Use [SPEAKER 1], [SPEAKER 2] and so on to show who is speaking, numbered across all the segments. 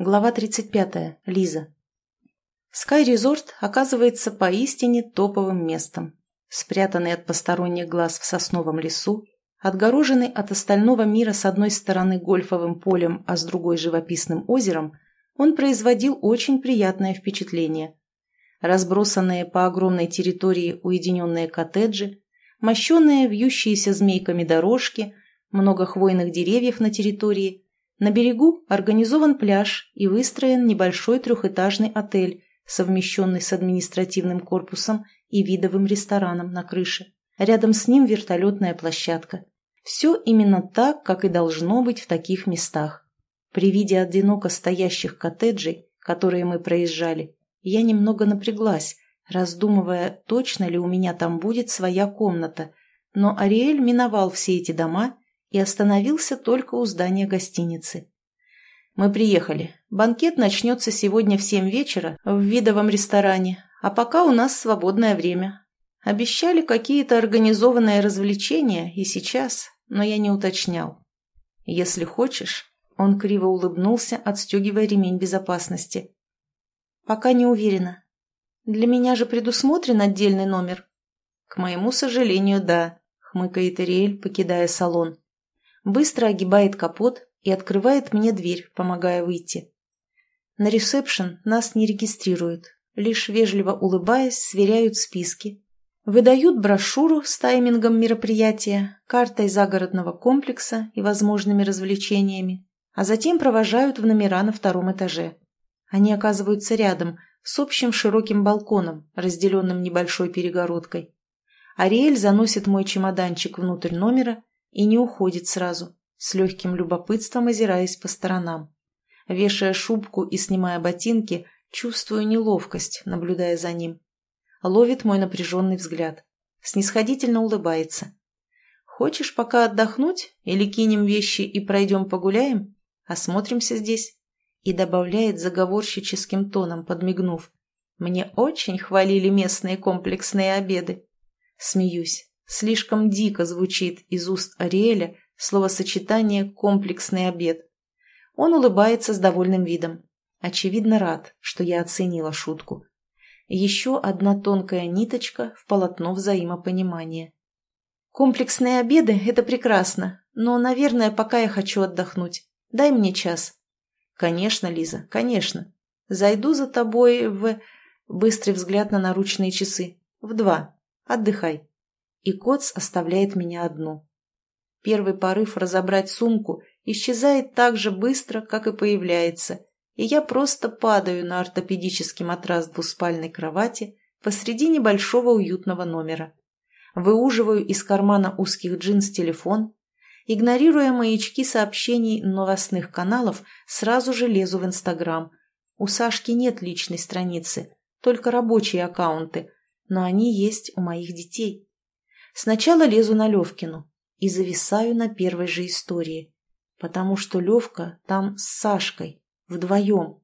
[SPEAKER 1] Глава 35. Лиза. Sky Resort оказывается поистине топовым местом. Спрятанный от посторонних глаз в сосновом лесу, отгороженный от остального мира с одной стороны гольфовым полем, а с другой живописным озером, он производил очень приятное впечатление. Разбросанные по огромной территории уединенные коттеджи, мощенные вьющиеся змейками дорожки, много хвойных деревьев на территории – на берегу организован пляж и выстроен небольшой трехэтажный отель, совмещенный с административным корпусом и видовым рестораном на крыше. Рядом с ним вертолетная площадка. Все именно так, как и должно быть в таких местах. При виде одиноко стоящих коттеджей, которые мы проезжали, я немного напряглась, раздумывая, точно ли у меня там будет своя комната. Но Ариэль миновал все эти дома и остановился только у здания гостиницы. «Мы приехали. Банкет начнется сегодня в семь вечера в видовом ресторане, а пока у нас свободное время. Обещали какие-то организованные развлечения и сейчас, но я не уточнял. Если хочешь...» Он криво улыбнулся, отстегивая ремень безопасности. «Пока не уверена. Для меня же предусмотрен отдельный номер?» «К моему сожалению, да», — хмыкает Ириэль, покидая салон быстро огибает капот и открывает мне дверь, помогая выйти. На ресепшн нас не регистрируют, лишь вежливо улыбаясь, сверяют списки. Выдают брошюру с таймингом мероприятия, картой загородного комплекса и возможными развлечениями, а затем провожают в номера на втором этаже. Они оказываются рядом, с общим широким балконом, разделенным небольшой перегородкой. Ариэль заносит мой чемоданчик внутрь номера и не уходит сразу, с легким любопытством озираясь по сторонам. Вешая шубку и снимая ботинки, чувствую неловкость, наблюдая за ним. Ловит мой напряженный взгляд. Снисходительно улыбается. «Хочешь пока отдохнуть? Или кинем вещи и пройдем погуляем? Осмотримся здесь?» И добавляет заговорщическим тоном, подмигнув. «Мне очень хвалили местные комплексные обеды». Смеюсь. Слишком дико звучит из уст Ариэля словосочетание «комплексный обед». Он улыбается с довольным видом. Очевидно рад, что я оценила шутку. Еще одна тонкая ниточка в полотно взаимопонимания. Комплексные обеды – это прекрасно, но, наверное, пока я хочу отдохнуть. Дай мне час. Конечно, Лиза, конечно. Зайду за тобой в... Быстрый взгляд на наручные часы. В два. Отдыхай и Коц оставляет меня одну. Первый порыв разобрать сумку исчезает так же быстро, как и появляется, и я просто падаю на ортопедический матрас двуспальной кровати посреди небольшого уютного номера. Выуживаю из кармана узких джинс телефон, игнорируя маячки сообщений новостных каналов, сразу же лезу в Инстаграм. У Сашки нет личной страницы, только рабочие аккаунты, но они есть у моих детей. Сначала лезу на Левкину и зависаю на первой же истории, потому что Левка там с Сашкой, вдвоем.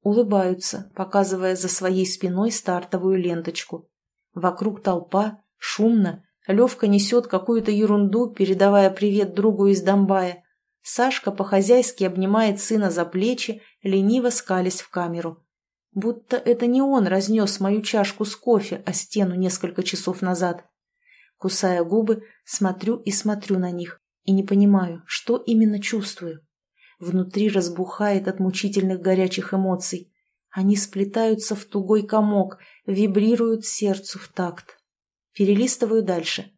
[SPEAKER 1] Улыбаются, показывая за своей спиной стартовую ленточку. Вокруг толпа, шумно, Левка несет какую-то ерунду, передавая привет другу из Домбая. Сашка по-хозяйски обнимает сына за плечи, лениво скались в камеру. Будто это не он разнес мою чашку с кофе о стену несколько часов назад. Кусая губы, смотрю и смотрю на них, и не понимаю, что именно чувствую. Внутри разбухает от мучительных горячих эмоций. Они сплетаются в тугой комок, вибрируют сердцу в такт. Перелистываю дальше.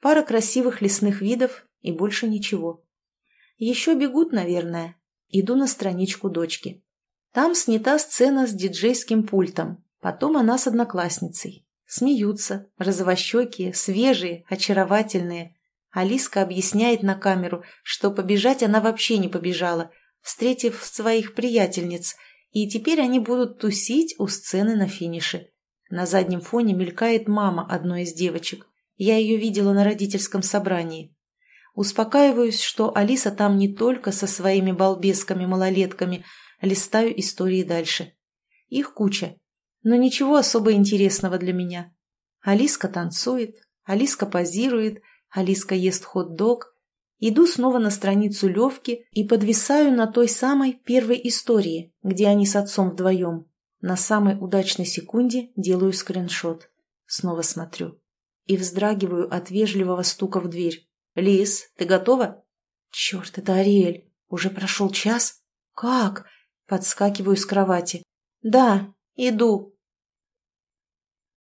[SPEAKER 1] Пара красивых лесных видов и больше ничего. Еще бегут, наверное. Иду на страничку дочки. Там снята сцена с диджейским пультом. Потом она с одноклассницей. Смеются, розовощекие, свежие, очаровательные. Алиска объясняет на камеру, что побежать она вообще не побежала, встретив своих приятельниц, и теперь они будут тусить у сцены на финише. На заднем фоне мелькает мама одной из девочек. Я ее видела на родительском собрании. Успокаиваюсь, что Алиса там не только со своими балбесками-малолетками, листаю истории дальше. Их куча, но ничего особо интересного для меня. Алиска танцует, Алиска позирует, Алиска ест хот-дог, Иду снова на страницу Левки и подвисаю на той самой первой истории, где они с отцом вдвоем. На самой удачной секунде делаю скриншот. Снова смотрю. И вздрагиваю от вежливого стука в дверь. «Лис, ты готова?» «Черт, это Ариэль. Уже прошел час?» «Как?» Подскакиваю с кровати. «Да, иду».